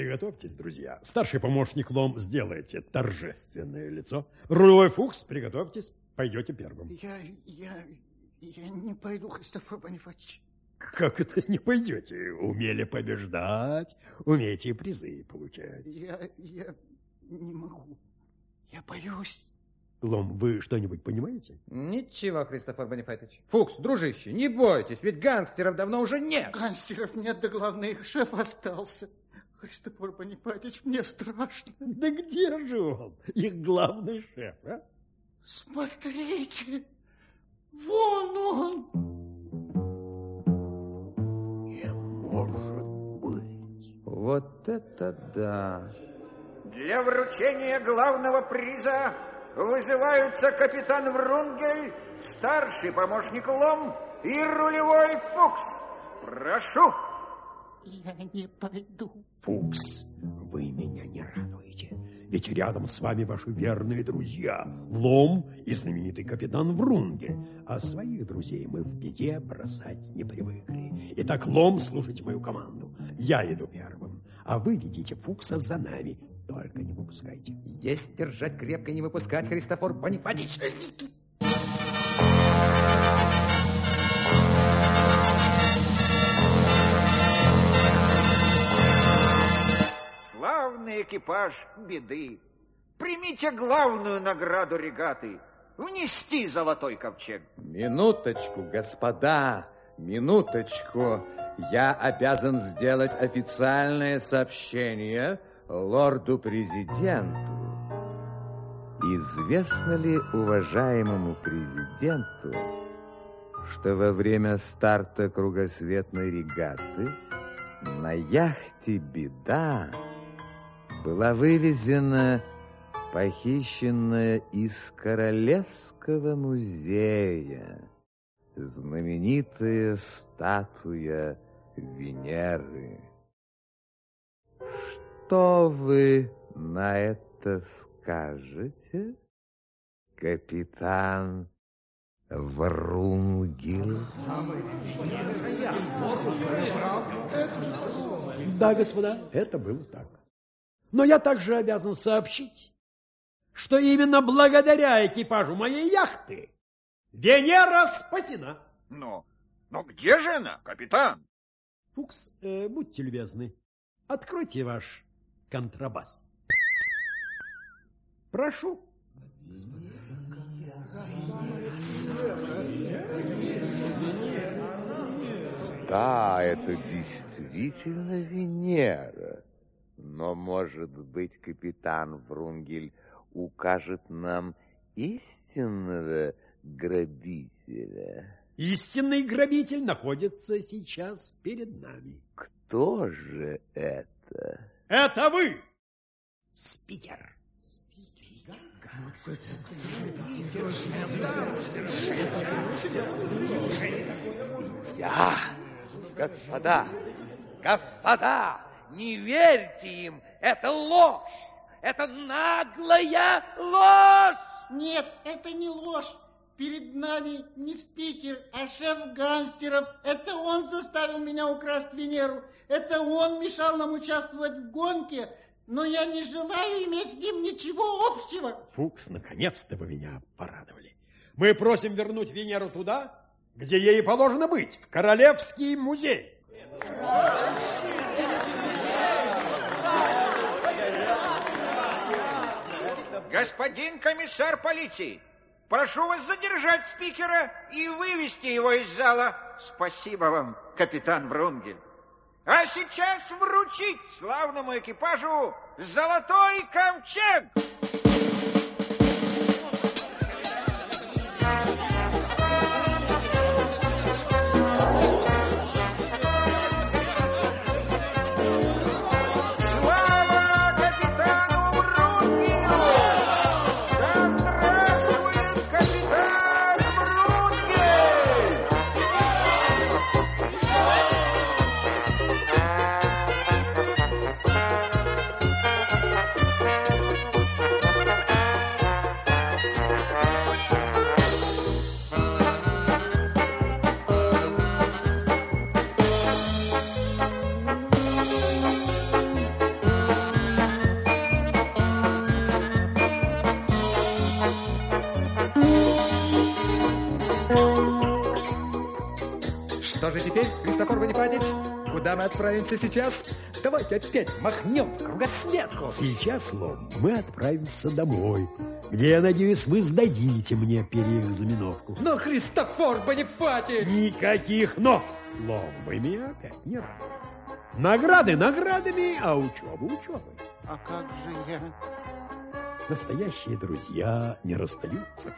Приготовьтесь, друзья. Старший помощник Лом, сделайте торжественное лицо. Рулевой Фукс, приготовьтесь, пойдете первым. Я, я, я не пойду, Христофор Бонифатьевич. Как это не пойдете? Умели побеждать, умеете призы получать. Я, я не могу. Я боюсь. Лом, вы что-нибудь понимаете? Ничего, Христофор Бонифатович. Фукс, дружище, не бойтесь, ведь гангстеров давно уже нет. Гангстеров нет, да главное, их шеф остался. Христофор Бонифатович, мне страшно. Да где же он, их главный шеф, а? Смотрите, вон он. Не может быть. Вот это да. Для вручения главного приза вызываются капитан Врунгель, старший помощник Лом и рулевой Фукс. Прошу. Я не пойду. Фукс, вы меня не радуете. Ведь рядом с вами ваши верные друзья Лом и знаменитый капитан Врунгель. А своих друзей мы в беде бросать не привыкли. Итак, Лом, слушайте мою команду. Я иду первым, а вы ведите Фукса за нами. Только не выпускайте. Есть держать крепко и не выпускать, Христофор Бонифатич. Экипаж беды. Примите главную награду регаты. Внести золотой ковчег. Минуточку, господа, минуточку. Я обязан сделать официальное сообщение лорду-президенту. Известно ли уважаемому президенту, что во время старта кругосветной регаты на яхте «Беда» была вывезена похищенная из Королевского музея знаменитая статуя Венеры. Что вы на это скажете, капитан Врунгил? Да, господа, это было так. Но я также обязан сообщить, что именно благодаря экипажу моей яхты Венера спасена. Но, но где же она, капитан? Фукс, э, будьте любезны, откройте ваш контрабас. Прошу. Да, это действительно Венера. Но, может быть, капитан Врунгель укажет нам истинного грабителя? Истинный грабитель находится сейчас перед нами. Кто же это? Это вы, спикер. Я, господа, господа, не верьте им, это ложь, это наглая ложь! Нет, это не ложь. Перед нами не спикер, а шеф гангстеров. Это он заставил меня украсть Венеру. Это он мешал нам участвовать в гонке. Но я не желаю иметь с ним ничего общего. Фукс, наконец-то вы меня порадовали. Мы просим вернуть Венеру туда, где ей положено быть, в Королевский музей. Господин комиссар полиции, прошу вас задержать спикера и вывести его из зала. Спасибо вам, капитан Врунгель. А сейчас вручить славному экипажу золотой ковчег. Куда мы отправимся сейчас? Давайте опять махнем в кругосветку. Сейчас, Лом, мы отправимся домой, где, я надеюсь, вы сдадите мне переэкзаменовку. Но Христофор Бонифатич! Никаких «но». Лом, вы меня опять не радуете. Награды наградами, а учеба учебой. А как же я? Настоящие друзья не расстаются.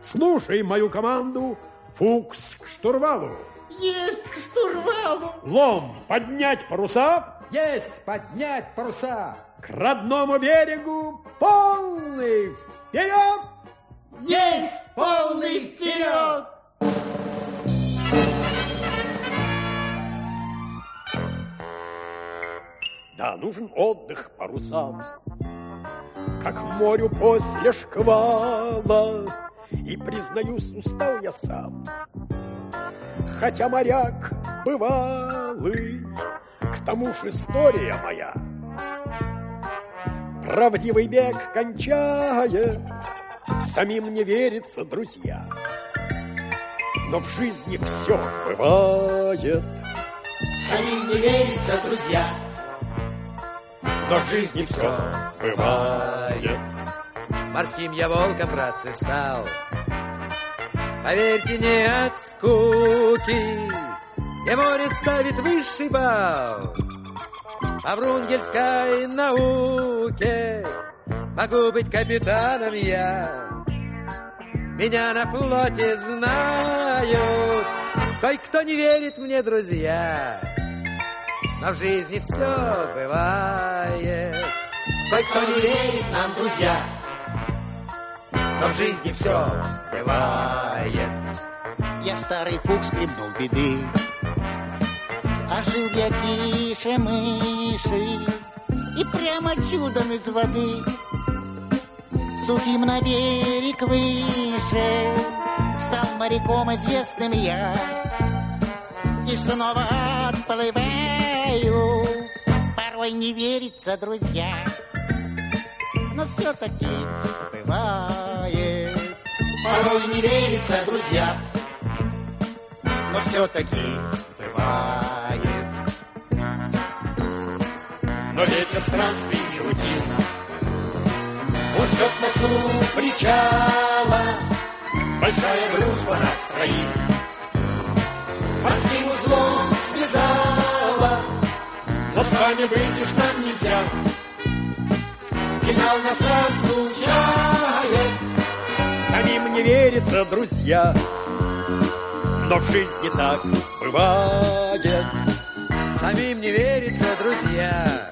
Слушай мою команду. Фукс к штурвалу. Есть к штурвалу! Лом, поднять паруса. Есть поднять паруса! К родному берегу полный вперед! Есть полный вперед! Да, нужен отдых парусам, Как морю после шквала. И, признаюсь, устал я сам, Хотя моряк бывалый, К тому ж история моя Правдивый бег кончает, Самим не верится, друзья. Но в жизни все бывает, Самим не верится, друзья. но в жизни все бывает. Морским я волком, братцы, стал. Поверьте, не от скуки, Где море ставит высший бал. По врунгельской науке Могу быть капитаном я. Меня на флоте знают, Кое-кто не верит мне, друзья. Но в жизни все бывает. Кое-кто не верит нам, друзья. Но в жизни все бывает. Я старый фук скребнул беды. А жил я тише мыши И прямо чудом из воды Сухим на берег выше Стал моряком известным я И снова отплываю Порой не верится, друзья Но все-таки бывает Порой не верится, друзья но все-таки бывает. Но ветер странствий не утих, Он ждет носу причала, Большая дружба нас троих. Морским узлом связала, Но с вами быть уж нам нельзя. Финал нас разлучает, самим не верится, друзья. Но в жизни так бывает. Самим не верится, друзья.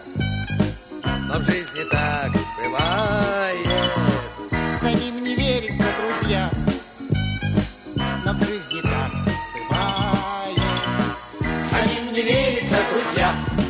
Но в жизни так бывает. Самим не верится, друзья. Но в жизни так бывает. Самим не верится, друзья.